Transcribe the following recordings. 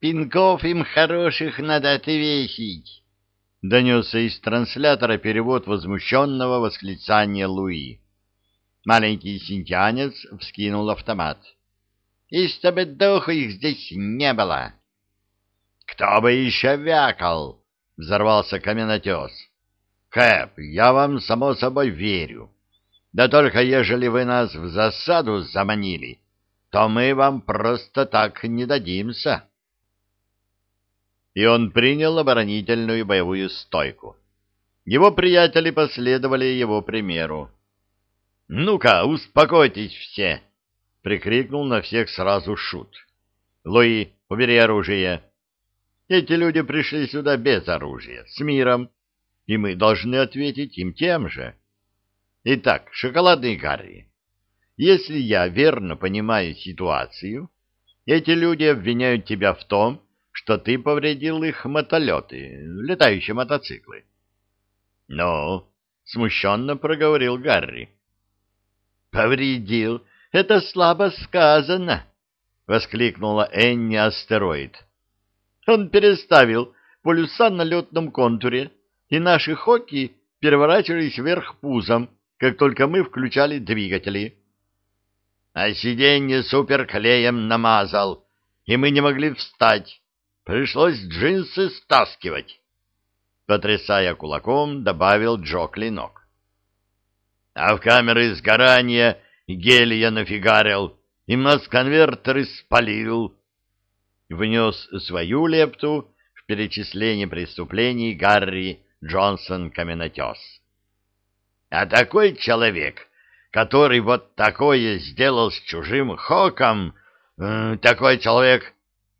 Пинков им хороших надо отвесить!» — донесся из транслятора перевод возмущенного восклицания Луи. Маленький синтянец вскинул автомат. «И чтобы духу их здесь не было!» «Кто бы еще вякал!» — взорвался каменотес. «Кэп, я вам, само собой, верю. Да только ежели вы нас в засаду заманили, то мы вам просто так не дадимся» и он принял оборонительную боевую стойку. Его приятели последовали его примеру. «Ну-ка, успокойтесь все!» — прикрикнул на всех сразу Шут. «Луи, убери оружие!» Эти люди пришли сюда без оружия, с миром, и мы должны ответить им тем же. Итак, шоколадный Гарри, если я верно понимаю ситуацию, эти люди обвиняют тебя в том, что ты повредил их мотолеты, летающие мотоциклы. — Ну, — смущенно проговорил Гарри. — Повредил? Это слабо сказано, — воскликнула Энни Астероид. Он переставил полюса на летном контуре, и наши хоки переворачивались вверх пузом, как только мы включали двигатели. А сиденье суперклеем намазал, и мы не могли встать. Пришлось джинсы стаскивать. Потрясая кулаком, добавил Джо Клинок. А в камеры сгорания гелия нафигарил, и нас-конвертеры спалил. Внес свою лепту в перечисление преступлений Гарри Джонсон Каменотес. А такой человек, который вот такое сделал с чужим хоком, такой человек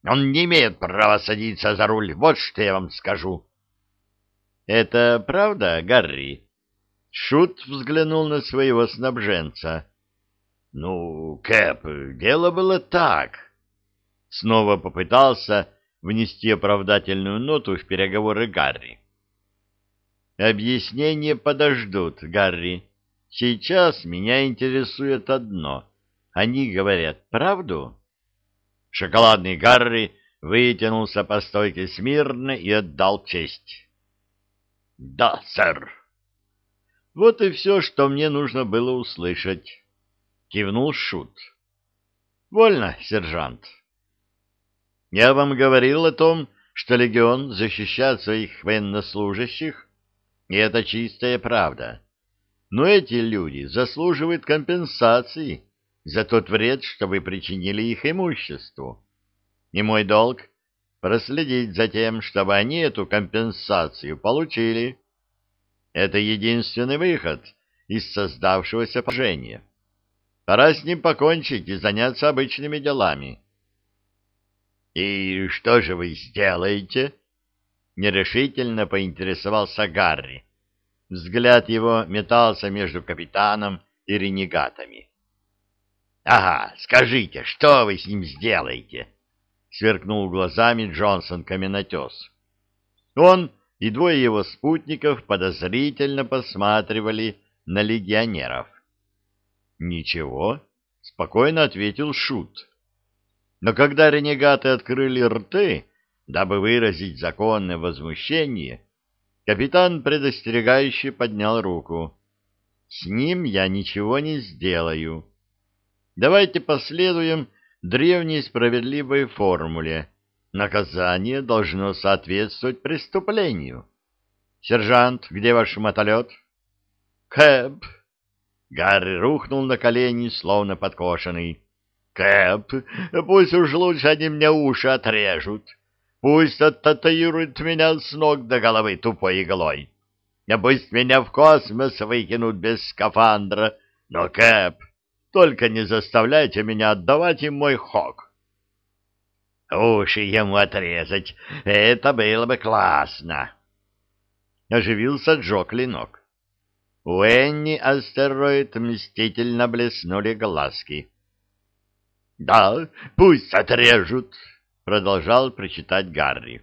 он не имеет права садиться за руль, вот что я вам скажу. — Это правда, Гарри? Шут взглянул на своего снабженца. — Ну, Кэп, дело было так. Снова попытался внести оправдательную ноту в переговоры Гарри. — Объяснения подождут, Гарри. Сейчас меня интересует одно. Они говорят правду? — Шоколадный Гарри вытянулся по стойке смирно и отдал честь. — Да, сэр. — Вот и все, что мне нужно было услышать. Кивнул Шут. — Вольно, сержант. Я вам говорил о том, что легион защищает своих военнослужащих, и это чистая правда. Но эти люди заслуживают компенсации за тот вред, что вы причинили их имуществу. И мой долг — проследить за тем, чтобы они эту компенсацию получили. Это единственный выход из создавшегося положения. Пора с ним покончить и заняться обычными делами. — И что же вы сделаете? — нерешительно поинтересовался Гарри. Взгляд его метался между капитаном и ренегатами. — Ага, скажите, что вы с ним сделаете? — сверкнул глазами Джонсон Каменотес. Он и двое его спутников подозрительно посматривали на легионеров. — Ничего, — спокойно ответил Шут. Но когда ренегаты открыли рты, дабы выразить законное возмущение, капитан предостерегающе поднял руку. — С ним я ничего не сделаю. — Давайте последуем древней справедливой формуле. Наказание должно соответствовать преступлению. Сержант, где ваш мотолет? Кэп. Гарри рухнул на колени, словно подкошенный. Кэп, пусть уж лучше они мне уши отрежут. Пусть оттатуируют меня с ног до головы тупой иглой. Пусть меня в космос выкинут без скафандра. Но, Кэп, только не заставляйте меня отдавать им мой хок. Уши ему отрезать, это было бы классно. Оживился Джо Клинок. У Энни астероид мстительно блеснули глазки. «Да, пусть отрежут», — продолжал прочитать Гарри.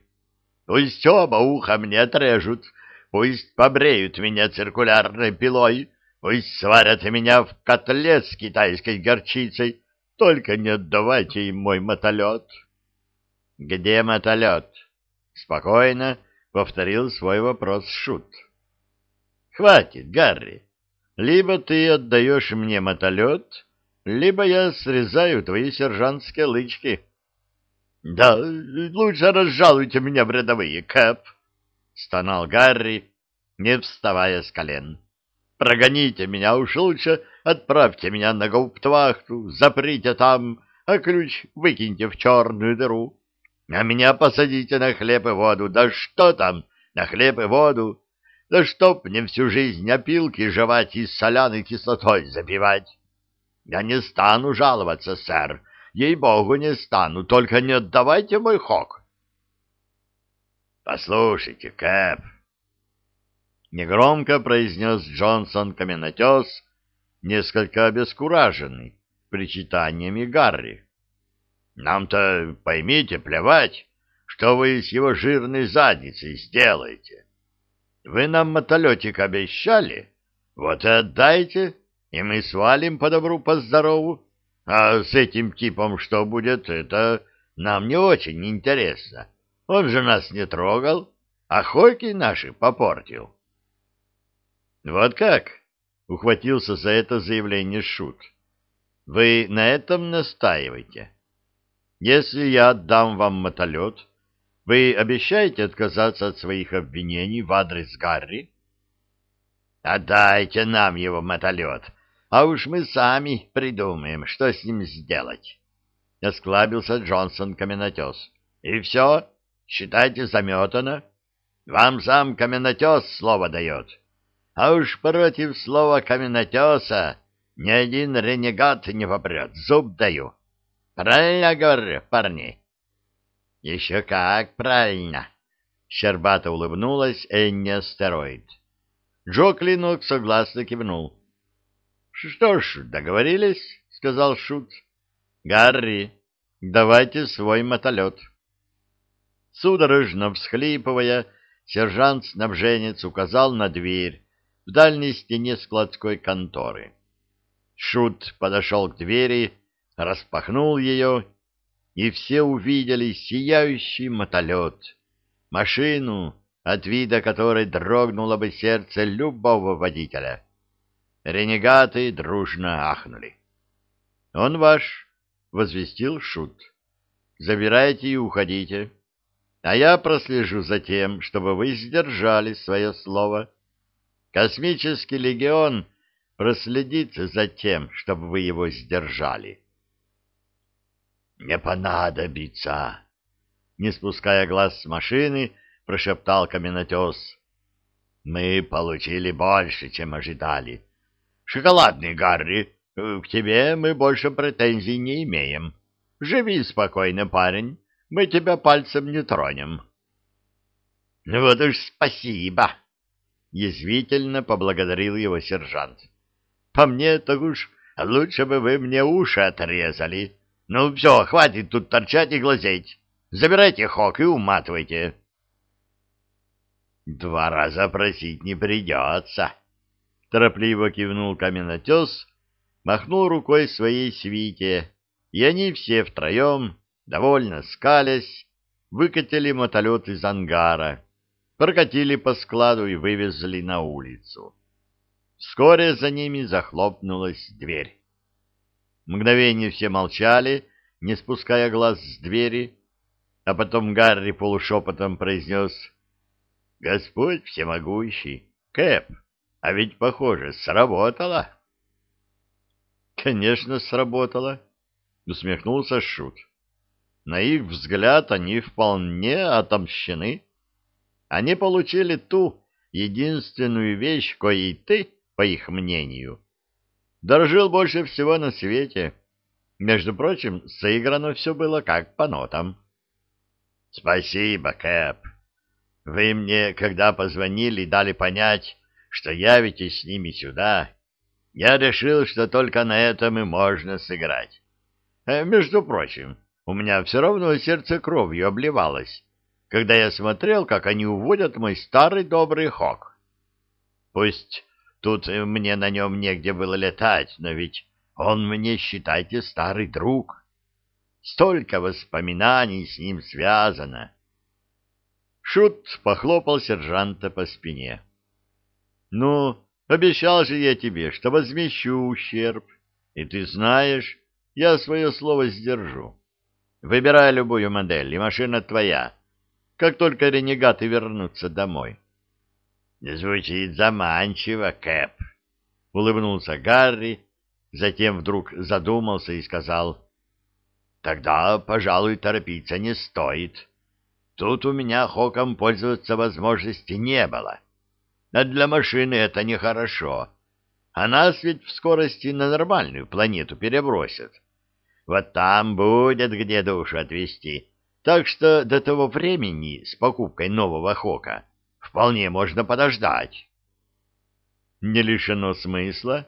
«Пусть оба уха мне отрежут, пусть побреют меня циркулярной пилой, Пусть сварят меня в котлет с китайской горчицей, только не отдавайте им мой мотолет. Где мотолет? Спокойно повторил свой вопрос Шут. Хватит, Гарри. Либо ты отдаешь мне мотолет, либо я срезаю твои сержантские лычки. — Да, лучше разжалуйте меня в рядовые, Кэп, — стонал Гарри, не вставая с колен. — Прогоните меня, уж лучше отправьте меня на гауптвахту, заприте там, а ключ выкиньте в черную дыру. А меня посадите на хлеб и воду. Да что там, на хлеб и воду? Да чтоб мне всю жизнь опилки жевать и соляной кислотой запивать. Я не стану жаловаться, сэр. Ей-богу, не стану. Только не отдавайте мой хок. Послушайте, Кэп. Негромко произнес Джонсон каменотес, несколько обескураженный причитаниями Гарри. Нам-то, поймите, плевать, что вы с его жирной задницей сделаете. Вы нам мотолетик обещали, вот и отдайте, и мы свалим по добру, по здорову. А с этим типом что будет, это нам не очень интересно. Он же нас не трогал, а хойки наши попортил. Вот как? Ухватился за это заявление Шут. Вы на этом настаиваете? Если я отдам вам мотолет, вы обещаете отказаться от своих обвинений в адрес Гарри? Отдайте нам его мотолет, а уж мы сами придумаем, что с ним сделать. Осклабился Джонсон Каменотес. И все, считайте заметано. Вам сам Каменотес слово дает. А уж против слова Каменотеса ни один ренегат не попрет, зуб даю. Правильно говорю, парни? Еще как правильно. Щербато улыбнулась Энни Астероид. Джо Клинок согласно кивнул. Что ж, договорились, сказал Шут. Гарри, давайте свой мотолет. Судорожно всхлипывая, сержант-снабженец указал на дверь в дальней стене складской конторы. Шут подошел к двери, распахнул ее, и все увидели сияющий мотолет, машину, от вида которой дрогнуло бы сердце любого водителя. Ренегаты дружно ахнули. — Он ваш, — возвестил Шут. — Забирайте и уходите, а я прослежу за тем, чтобы вы сдержали свое слово. Космический легион проследит за тем, чтобы вы его сдержали. — Не понадобится! — не спуская глаз с машины, прошептал каменотес. — Мы получили больше, чем ожидали. — Шоколадный Гарри, к тебе мы больше претензий не имеем. Живи спокойно, парень, мы тебя пальцем не тронем. — Вот уж спасибо! — язвительно поблагодарил его сержант. — По мне, так уж лучше бы вы мне уши отрезали. Ну все, хватит тут торчать и глазеть. Забирайте хок и уматывайте. — Два раза просить не придется, Торопливо кивнул каменотес, махнул рукой своей свите, и они все втроем, довольно скалясь, выкатили мотолет из ангара, прокатили по складу и вывезли на улицу. Вскоре за ними захлопнулась дверь. Мгновение все молчали, не спуская глаз с двери, а потом Гарри полушепотом произнес «Господь всемогущий, Кэп!» А ведь, похоже, сработало. Конечно, сработало, усмехнулся Шут. На их взгляд они вполне отомщены. Они получили ту единственную вещь, коей ты, по их мнению, дорожил больше всего на свете. Между прочим, сыграно все было как по нотам. — Спасибо, Кэп. Вы мне, когда позвонили, дали понять, что явитесь с ними сюда, я решил, что только на этом и можно сыграть. А, между прочим, у меня все равно сердце кровью обливалось, когда я смотрел, как они уводят мой старый добрый хок. Пусть тут мне на нем негде было летать, но ведь он мне, считайте, старый друг. Столько воспоминаний с ним связано. Шут похлопал сержанта по спине. — Ну, обещал же я тебе, что возмещу ущерб. И ты знаешь, я свое слово сдержу. Выбирай любую модель, и машина твоя. Как только ренегаты вернутся домой. — Звучит заманчиво, Кэп, — улыбнулся Гарри, затем вдруг задумался и сказал. — Тогда, пожалуй, торопиться не стоит. Тут у меня хоком пользоваться возможности не было. А для машины это нехорошо. А нас ведь в скорости на нормальную планету перебросят. Вот там будет где душу отвезти. Так что до того времени с покупкой нового хока вполне можно подождать. Не лишено смысла,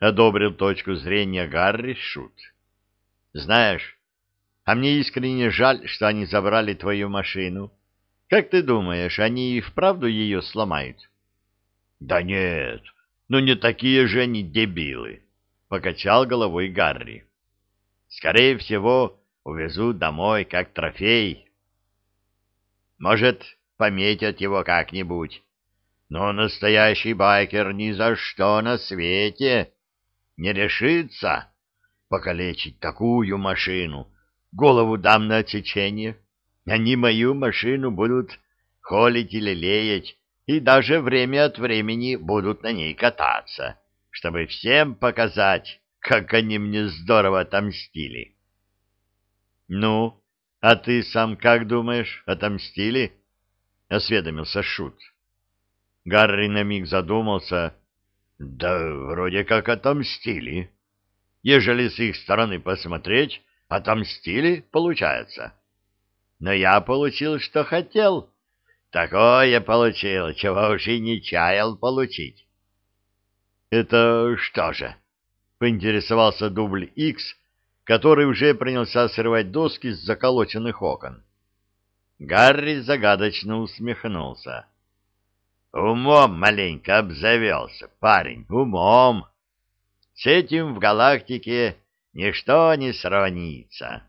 одобрил точку зрения Гарри Шут. Знаешь, а мне искренне жаль, что они забрали твою машину. Как ты думаешь, они и вправду ее сломают? Да нет, ну не такие же они дебилы, покачал головой Гарри. Скорее всего, увезут домой как трофей. Может, пометят его как-нибудь. Но настоящий байкер ни за что на свете не решится покалечить такую машину. Голову дам на отсечение. Они мою машину будут холить или лелеять, и даже время от времени будут на ней кататься, чтобы всем показать, как они мне здорово отомстили. — Ну, а ты сам как думаешь, отомстили? — осведомился Шут. Гарри на миг задумался. — Да вроде как отомстили. Ежели с их стороны посмотреть, отомстили, получается. Но я получил, что хотел. Такое получил, чего уж и не чаял получить. — Это что же? — поинтересовался дубль Икс, который уже принялся срывать доски с заколоченных окон. Гарри загадочно усмехнулся. «Умом маленько обзавелся, парень, умом. С этим в галактике ничто не сравнится».